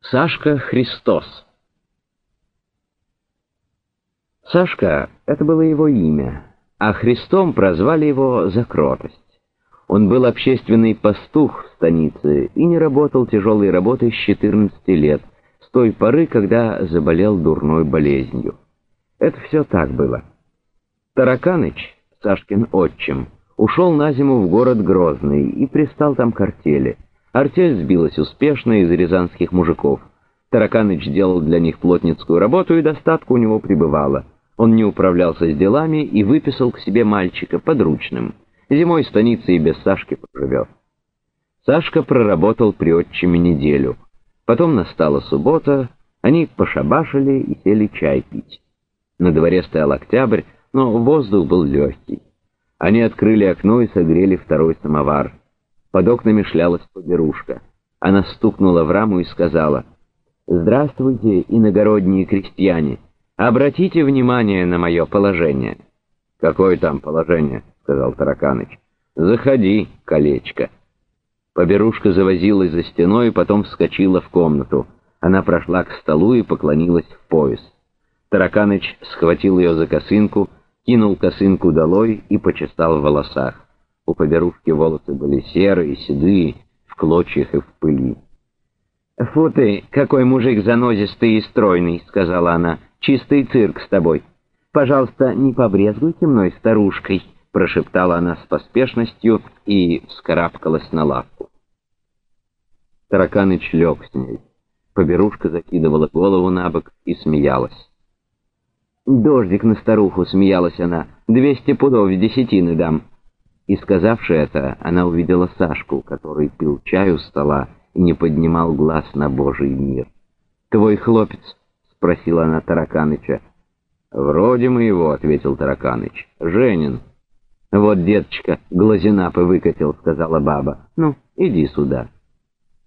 Сашка Христос. Сашка — это было его имя, а Христом прозвали его за кротость. Он был общественный пастух в станице и не работал тяжелой работой с 14 лет, с той поры, когда заболел дурной болезнью. Это все так было. Тараканыч, Сашкин отчим, ушел на зиму в город Грозный и пристал там к артели — Артель сбилась успешно из рязанских мужиков. Тараканыч делал для них плотницкую работу, и достатку у него прибывало. Он не управлялся с делами и выписал к себе мальчика подручным. Зимой в станице и без Сашки поживет. Сашка проработал при отчиме неделю. Потом настала суббота, они пошабашили и сели чай пить. На дворе стоял октябрь, но воздух был легкий. Они открыли окно и согрели второй самовар. Под окнами шлялась поберушка. Она стукнула в раму и сказала, «Здравствуйте, иногородние крестьяне! Обратите внимание на мое положение». «Какое там положение?» — сказал Тараканыч. «Заходи, колечко». Поберушка завозилась за стеной и потом вскочила в комнату. Она прошла к столу и поклонилась в пояс. Тараканыч схватил ее за косынку, кинул косынку долой и почесал в волосах. У поберушки волосы были серые, седые, в клочьях и в пыли. «Фу ты, какой мужик занозистый и стройный!» — сказала она. «Чистый цирк с тобой. Пожалуйста, не побрезгуйте мной старушкой!» — прошептала она с поспешностью и вскарабкалась на лавку. Тараканыч лег с ней. Поберушка закидывала голову на бок и смеялась. «Дождик на старуху!» — смеялась она. «Двести пудов в десятины дам!» И, сказавши это, она увидела Сашку, который пил чай у стола и не поднимал глаз на Божий мир. «Твой хлопец?» — спросила она Тараканыча. «Вроде мы его», — ответил Тараканыч. «Женин». «Вот, деточка, глазинапы выкатил», — сказала баба. «Ну, иди сюда».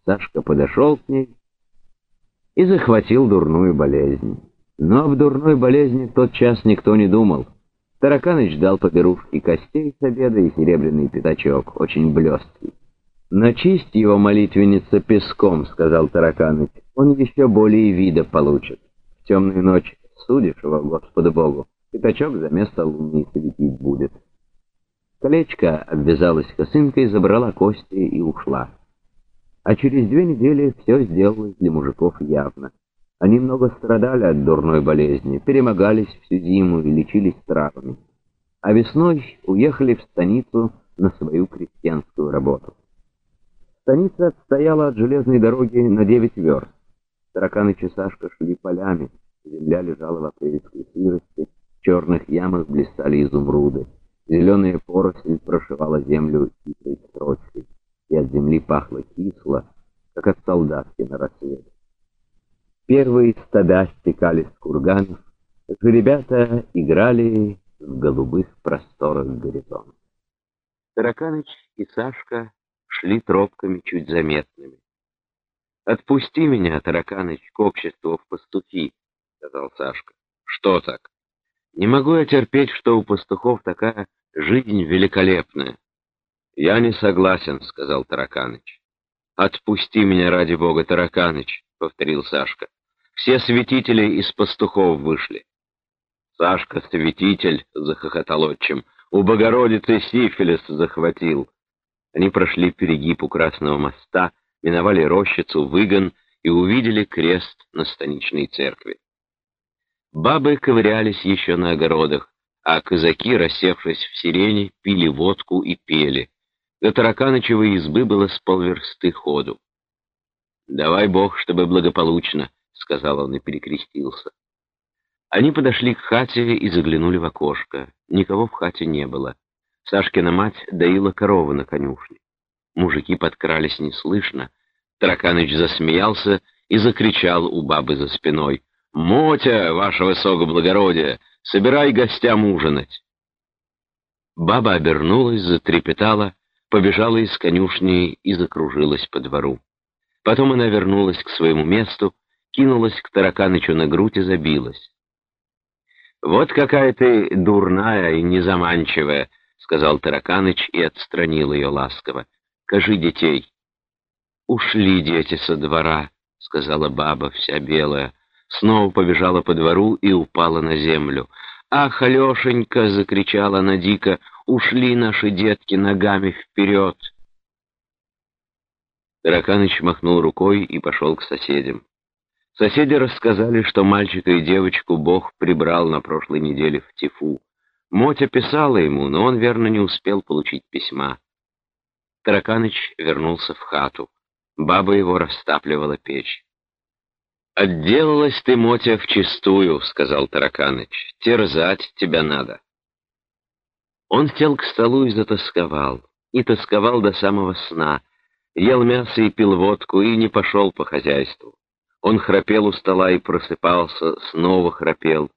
Сашка подошел к ней и захватил дурную болезнь. Но в дурной болезни в тот час никто не думал. Тараканыч дал поберушке костей с обеда и серебряный пятачок, очень блесткий. «Начисть его молитвенница песком», — сказал Тараканыч, — «он еще более вида получит. В темную ночь судишь его, Господу Богу, пятачок за место луны светить будет». Колечко обвязалась косынкой, забрала кости и ушла. А через две недели все сделалось для мужиков явно. Они много страдали от дурной болезни, перемогались всю зиму и лечились травами. А весной уехали в станицу на свою крестьянскую работу. Станица отстояла от железной дороги на девять верст. Тараканы Чесашка шли полями, земля лежала в апрельской сырости, в черных ямах блистали изумруды, зеленая поросль прошивала землю хитрой строчкой, и от земли пахло кисло, как от солдатки на рассвете. Первые стада стекались с курганов, ребята играли в голубых просторах горизонта. Тараканыч и Сашка шли тропками чуть заметными. «Отпусти меня, Тараканыч, к обществу в пастухи», — сказал Сашка. «Что так? Не могу я терпеть, что у пастухов такая жизнь великолепная». «Я не согласен», — сказал Тараканыч. «Отпусти меня ради бога, Тараканыч», — повторил Сашка. Все святители из пастухов вышли. Сашка, святитель, — захохотал отчим, — у Богородицы сифилис захватил. Они прошли перегиб у Красного моста, миновали рощицу, выгон и увидели крест на станичной церкви. Бабы ковырялись еще на огородах, а казаки, рассевшись в сирени, пили водку и пели. До тараканычевой избы было с полверсты ходу. «Давай Бог, чтобы благополучно», — сказал он и перекрестился. Они подошли к хате и заглянули в окошко. Никого в хате не было. Сашкина мать доила корову на конюшне. Мужики подкрались неслышно. Тараканыч засмеялся и закричал у бабы за спиной. «Мотя, ваше высокоблагородие, собирай гостям ужинать!» Баба обернулась, затрепетала, побежала из конюшни и закружилась по двору. Потом она вернулась к своему месту, кинулась к Тараканычу на грудь и забилась. «Вот какая ты дурная и незаманчивая», — сказал Тараканыч и отстранил ее ласково. «Кажи детей». «Ушли дети со двора», сказала баба, вся белая. Снова побежала по двору и упала на землю. «Ах, Алешенька!» — закричала она дико. «Ушли наши детки ногами вперед!» Тараканыч махнул рукой и пошел к соседям. Соседи рассказали, что мальчика и девочку Бог прибрал на прошлой неделе в Тифу. Мотя писала ему, но он, верно, не успел получить письма. Тараканыч вернулся в хату. Баба его растапливала печь. «Отделалась ты, Мотя, вчистую», — сказал Тараканыч. «Терзать тебя надо». Он сел к столу и затасковал. И тосковал до самого сна. Ел мясо и пил водку, и не пошел по хозяйству. Он храпел у стола и просыпался, снова храпел.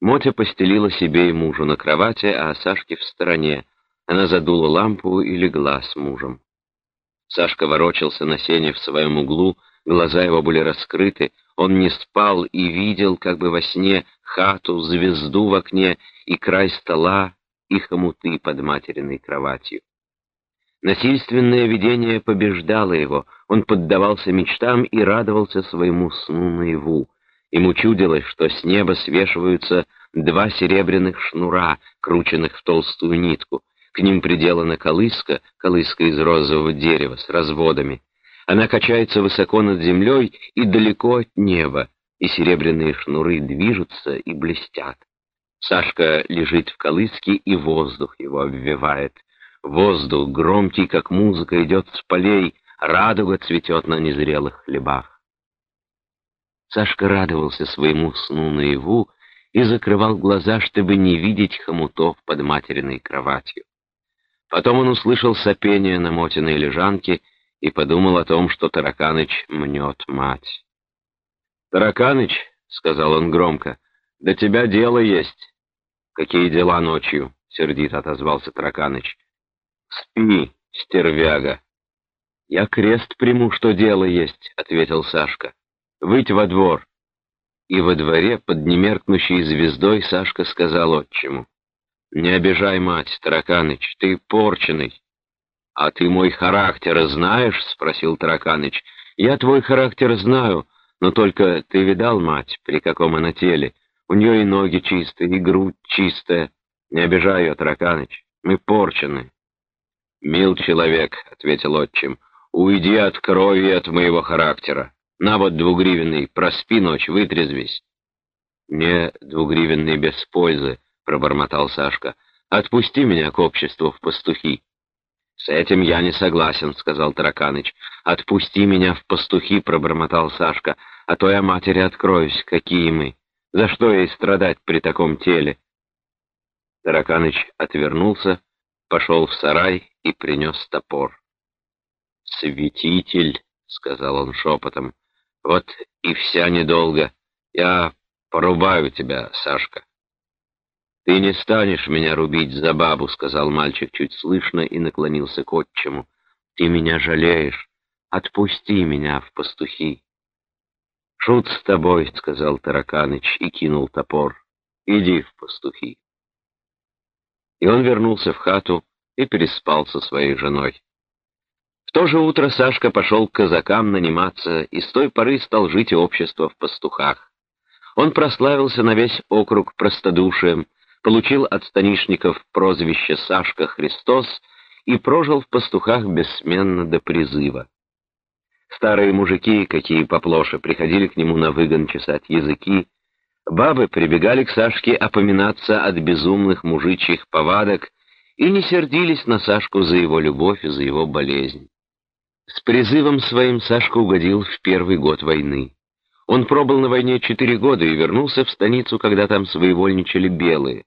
Мотя постелила себе и мужу на кровати, а Сашке в стороне. Она задула лампу и легла с мужем. Сашка ворочался на сене в своем углу, глаза его были раскрыты, он не спал и видел, как бы во сне, хату, звезду в окне и край стола, и хомуты под материной кроватью. Насильственное видение побеждало его, он поддавался мечтам и радовался своему сну наяву. Ему чудилось, что с неба свешиваются два серебряных шнура, крученных в толстую нитку. К ним приделана колыска, колыска из розового дерева с разводами. Она качается высоко над землей и далеко от неба, и серебряные шнуры движутся и блестят. Сашка лежит в колыске, и воздух его обвивает. Воздух, громкий, как музыка, идет с полей, радуга цветет на незрелых хлебах. Сашка радовался своему сну наяву и закрывал глаза, чтобы не видеть хомутов под материной кроватью. Потом он услышал сопение на мотиной лежанке и подумал о том, что Тараканыч мнет мать. «Тараканыч», — сказал он громко, — «до тебя дело есть». «Какие дела ночью?» — сердито отозвался Тараканыч. «Спи, стервяга!» «Я крест приму, что дело есть», — ответил Сашка. «Выйти во двор». И во дворе, под немеркнущей звездой, Сашка сказал отчиму. «Не обижай, мать, Тараканыч, ты порченый». «А ты мой характер знаешь?» — спросил Тараканыч. «Я твой характер знаю, но только ты видал, мать, при каком она теле? У нее и ноги чистые, и грудь чистая. Не обижай ее, Тараканыч, мы порчены». «Мил человек», — ответил отчим, — «уйди от крови и от моего характера. На вот двугривенный, проспи ночь, вытрезвись». «Мне двугривенный без пользы», — пробормотал Сашка. «Отпусти меня к обществу в пастухи». «С этим я не согласен», — сказал Тараканыч. «Отпусти меня в пастухи», — пробормотал Сашка, «а то я матери откроюсь, какие мы. За что ей страдать при таком теле?» Тараканыч отвернулся, пошел в сарай и принес топор. «Святитель», — сказал он шепотом, — «вот и вся недолго. Я порубаю тебя, Сашка». «Ты не станешь меня рубить за бабу», — сказал мальчик чуть слышно и наклонился к отчему. «Ты меня жалеешь. Отпусти меня в пастухи». «Шут с тобой», — сказал Тараканыч и кинул топор. «Иди в пастухи». И он вернулся в хату и переспал со своей женой. В то же утро Сашка пошел к казакам наниматься и с той поры стал жить и общество в пастухах. Он прославился на весь округ простодушием, получил от станишников прозвище Сашка Христос и прожил в пастухах бессменно до призыва. Старые мужики, какие поплоше, приходили к нему на выгон чесать языки, Бабы прибегали к Сашке опоминаться от безумных мужичьих повадок и не сердились на Сашку за его любовь и за его болезнь. С призывом своим Сашка угодил в первый год войны. Он пробыл на войне четыре года и вернулся в станицу, когда там своевольничали белые.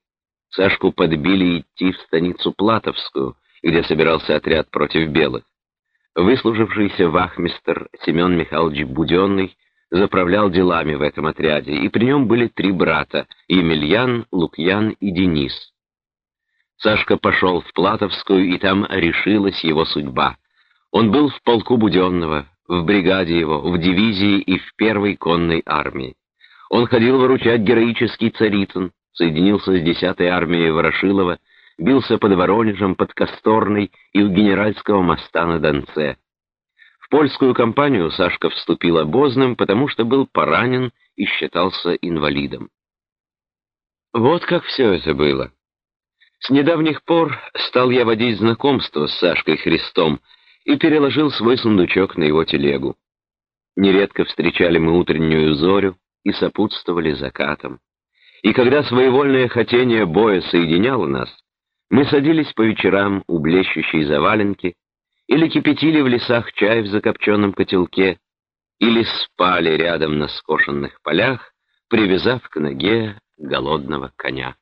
Сашку подбили идти в станицу Платовскую, где собирался отряд против белых. Выслужившийся вахмистр Семен Михайлович Буденный заправлял делами в этом отряде, и при нем были три брата — Емельян, Лукьян и Денис. Сашка пошел в Платовскую, и там решилась его судьба. Он был в полку Буденного, в бригаде его, в дивизии и в первой конной армии. Он ходил выручать героический Царицын, соединился с десятой армией Ворошилова, бился под Воронежем, под Косторной и у генеральского моста на Донце польскую кампанию Сашка вступил обозным, потому что был поранен и считался инвалидом. Вот как все это было. С недавних пор стал я водить знакомство с Сашкой Христом и переложил свой сундучок на его телегу. Нередко встречали мы утреннюю зорю и сопутствовали закатам. И когда своевольное хотение боя соединяло нас, мы садились по вечерам у блещущей заваленки или кипятили в лесах чай в закопченном котелке, или спали рядом на скошенных полях, привязав к ноге голодного коня.